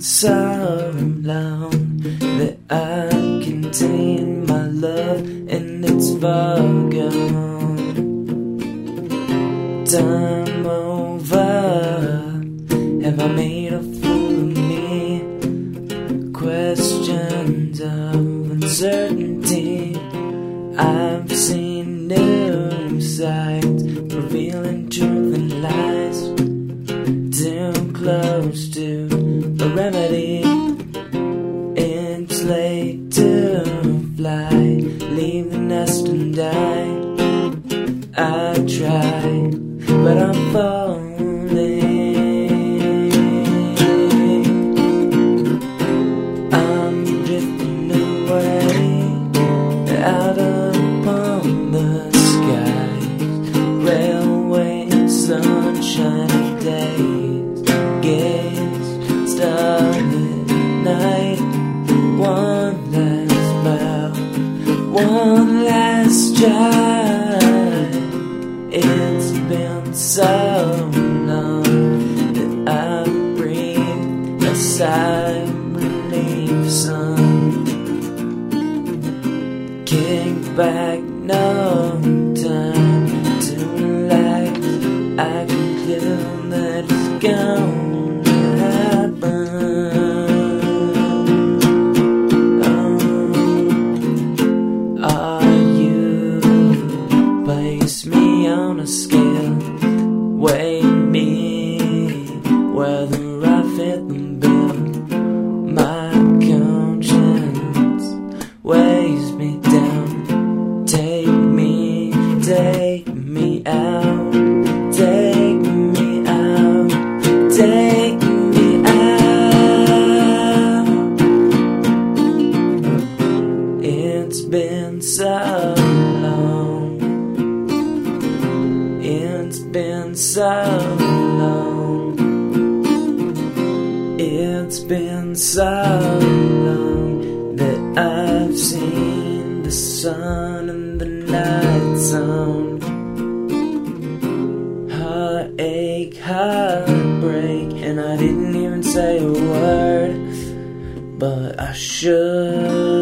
so long that I contain my love and it's gone. Time over. Have I made a fool of me? Questions of uncertainty. I've seen new sides revealing truth and lies. Too close to remedy. It's late to fly. Leave the nest and die. I try, but I'm falling. I'm drifting away out upon the skies. Railway sunshine gaze starlit night. One last bow, one last try. It's been so long that I breathe a sigh of relief, son. Kick back, no time to relax. I conclude that it's gonna a scale, weigh me whether I fit the bill. My conscience weighs me down. Take me, take me out, take me out, take me out. It's been so It's been so long. It's been so long that I've seen the sun and the night zone. Heartache, heartbreak, and I didn't even say a word, but I should.